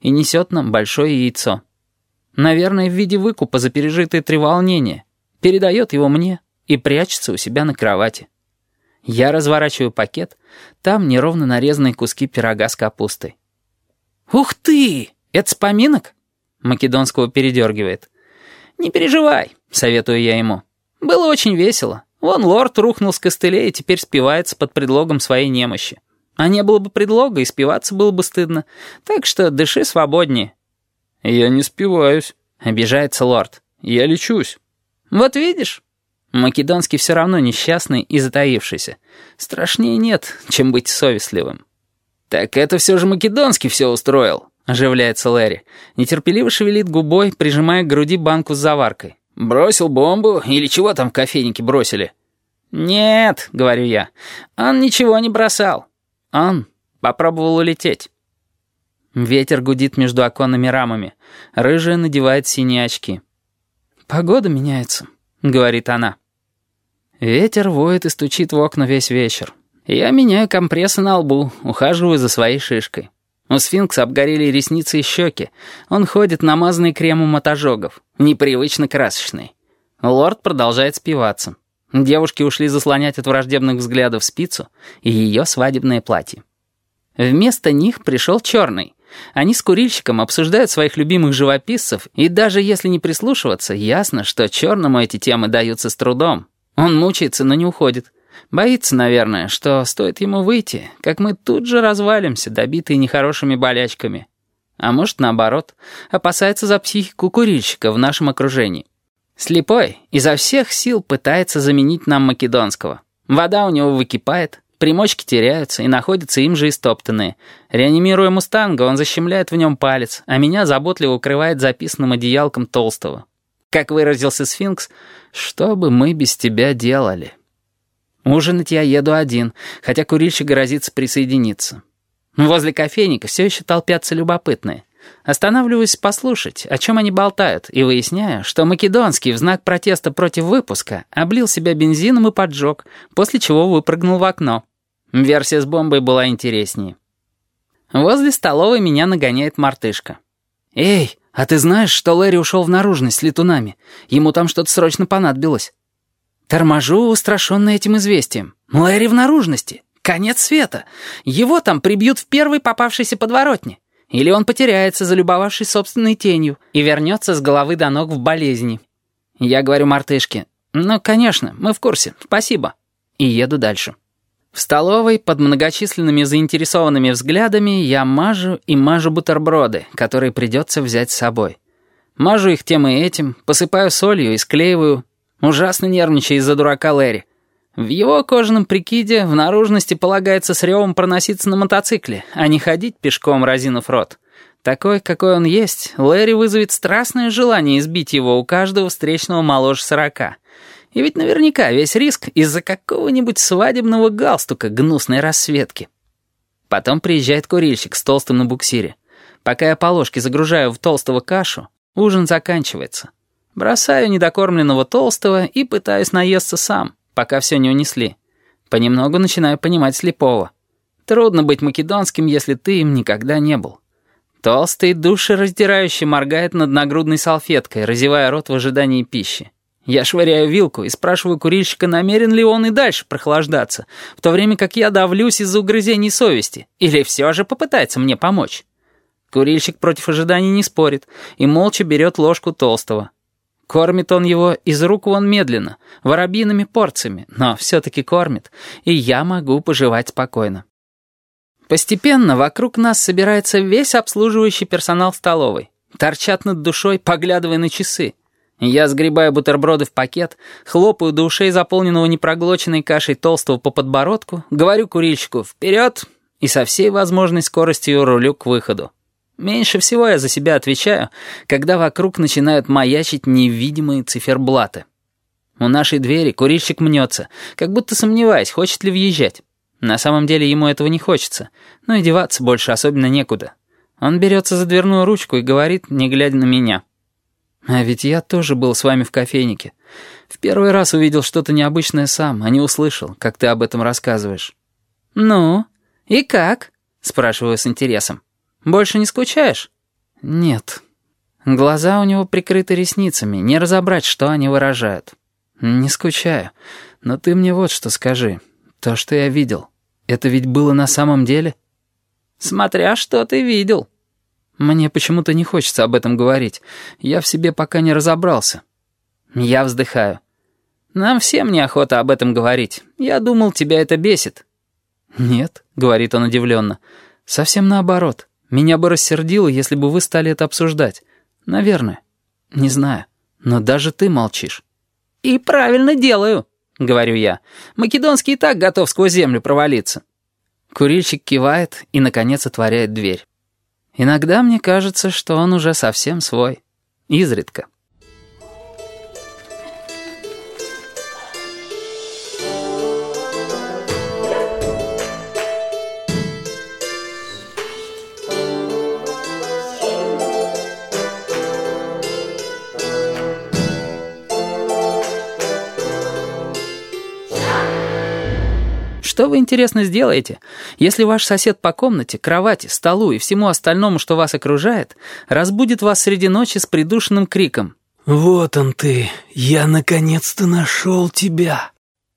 и несет нам большое яйцо. Наверное, в виде выкупа за пережитые треволнения. Передает его мне и прячется у себя на кровати. Я разворачиваю пакет, там неровно нарезанные куски пирога с капустой. «Ух ты! Это с поминок?» Македонского передергивает. «Не переживай», — советую я ему. «Было очень весело. Вон лорд рухнул с костылей и теперь спивается под предлогом своей немощи. А не было бы предлога, и спиваться было бы стыдно. Так что дыши свободнее». «Я не спиваюсь», — обижается лорд. «Я лечусь». «Вот видишь?» Македонский все равно несчастный и затаившийся. Страшнее нет, чем быть совестливым. «Так это все же Македонский все устроил», — оживляется Лэри. Нетерпеливо шевелит губой, прижимая к груди банку с заваркой. «Бросил бомбу? Или чего там в кофейнике бросили?» «Нет», — говорю я, — «он ничего не бросал. Он попробовал улететь». Ветер гудит между оконными рамами. Рыжая надевает синие очки. «Погода меняется», — говорит она. Ветер воет и стучит в окна весь вечер. Я меняю компрессы на лбу, ухаживаю за своей шишкой. У сфинкса обгорели ресницы и щеки. Он ходит намазанный кремом от ожогов, непривычно красочный. Лорд продолжает спиваться. Девушки ушли заслонять от враждебных взглядов спицу и ее свадебное платье. Вместо них пришел черный. Они с курильщиком обсуждают своих любимых живописцев, и даже если не прислушиваться, ясно, что черному эти темы даются с трудом. Он мучается, но не уходит. Боится, наверное, что стоит ему выйти, как мы тут же развалимся, добитые нехорошими болячками. А может, наоборот, опасается за психику курильщика в нашем окружении. Слепой изо всех сил пытается заменить нам македонского. Вода у него выкипает, примочки теряются и находятся им же истоптанные. Реанимируя мустанга, он защемляет в нем палец, а меня заботливо укрывает записанным одеялком толстого. Как выразился сфинкс, «Что бы мы без тебя делали?» Ужинать я еду один, хотя курильщик грозится присоединиться. Возле кофейника все еще толпятся любопытные. Останавливаюсь послушать, о чем они болтают, и выясняю, что Македонский в знак протеста против выпуска облил себя бензином и поджег, после чего выпрыгнул в окно. Версия с бомбой была интереснее. Возле столовой меня нагоняет мартышка. «Эй, а ты знаешь, что Лэри ушел в наружность с летунами? Ему там что-то срочно понадобилось». Торможу, устрашенный этим известием. Лэри в наружности. Конец света. Его там прибьют в первой попавшейся подворотне. Или он потеряется, залюбовавшись собственной тенью, и вернется с головы до ног в болезни. Я говорю мартышке, «Ну, конечно, мы в курсе, спасибо». И еду дальше. В столовой под многочисленными заинтересованными взглядами я мажу и мажу бутерброды, которые придется взять с собой. Мажу их тем и этим, посыпаю солью и склеиваю, Ужасно нервничая из-за дурака Лэри. В его кожаном прикиде в наружности полагается с ревом проноситься на мотоцикле, а не ходить пешком, разинув рот. Такой, какой он есть, Лэри вызовет страстное желание избить его у каждого встречного моложе сорока. И ведь наверняка весь риск из-за какого-нибудь свадебного галстука гнусной расцветки. Потом приезжает курильщик с толстым на буксире. Пока я по ложке загружаю в толстого кашу, ужин заканчивается. Бросаю недокормленного толстого и пытаюсь наесться сам, пока все не унесли. Понемногу начинаю понимать слепого. Трудно быть македонским, если ты им никогда не был. Толстый душераздирающе моргает над нагрудной салфеткой, разевая рот в ожидании пищи. Я швыряю вилку и спрашиваю курильщика, намерен ли он и дальше прохлаждаться, в то время как я давлюсь из-за угрызений совести, или все же попытается мне помочь. Курильщик против ожиданий не спорит и молча берет ложку толстого. Кормит он его из рук вон медленно, воробьиными порциями, но все-таки кормит, и я могу пожевать спокойно. Постепенно вокруг нас собирается весь обслуживающий персонал столовой. Торчат над душой, поглядывая на часы. Я сгребаю бутерброды в пакет, хлопаю до ушей заполненного непроглоченной кашей толстого по подбородку, говорю курильщику «вперед!» и со всей возможной скоростью рулю к выходу. Меньше всего я за себя отвечаю, когда вокруг начинают маячить невидимые циферблаты. У нашей двери курильщик мнется, как будто сомневаясь, хочет ли въезжать. На самом деле ему этого не хочется, но и деваться больше особенно некуда. Он берется за дверную ручку и говорит, не глядя на меня. «А ведь я тоже был с вами в кофейнике. В первый раз увидел что-то необычное сам, а не услышал, как ты об этом рассказываешь». «Ну, и как?» — спрашиваю с интересом. Больше не скучаешь? Нет. Глаза у него прикрыты ресницами, не разобрать, что они выражают. Не скучаю. Но ты мне вот что скажи. То, что я видел, это ведь было на самом деле? Смотря что ты видел. Мне почему-то не хочется об этом говорить. Я в себе пока не разобрался. Я вздыхаю. Нам всем неохота об этом говорить. Я думал, тебя это бесит. Нет, говорит он удивленно. Совсем наоборот. Меня бы рассердило, если бы вы стали это обсуждать. Наверное. Не знаю. Но даже ты молчишь. «И правильно делаю», — говорю я. «Македонский и так готов сквозь землю провалиться». Курильщик кивает и, наконец, отворяет дверь. Иногда мне кажется, что он уже совсем свой. Изредка. Что вы, интересно, сделаете, если ваш сосед по комнате, кровати, столу и всему остальному, что вас окружает, разбудит вас среди ночи с придушенным криком «Вот он ты! Я наконец-то нашел тебя!»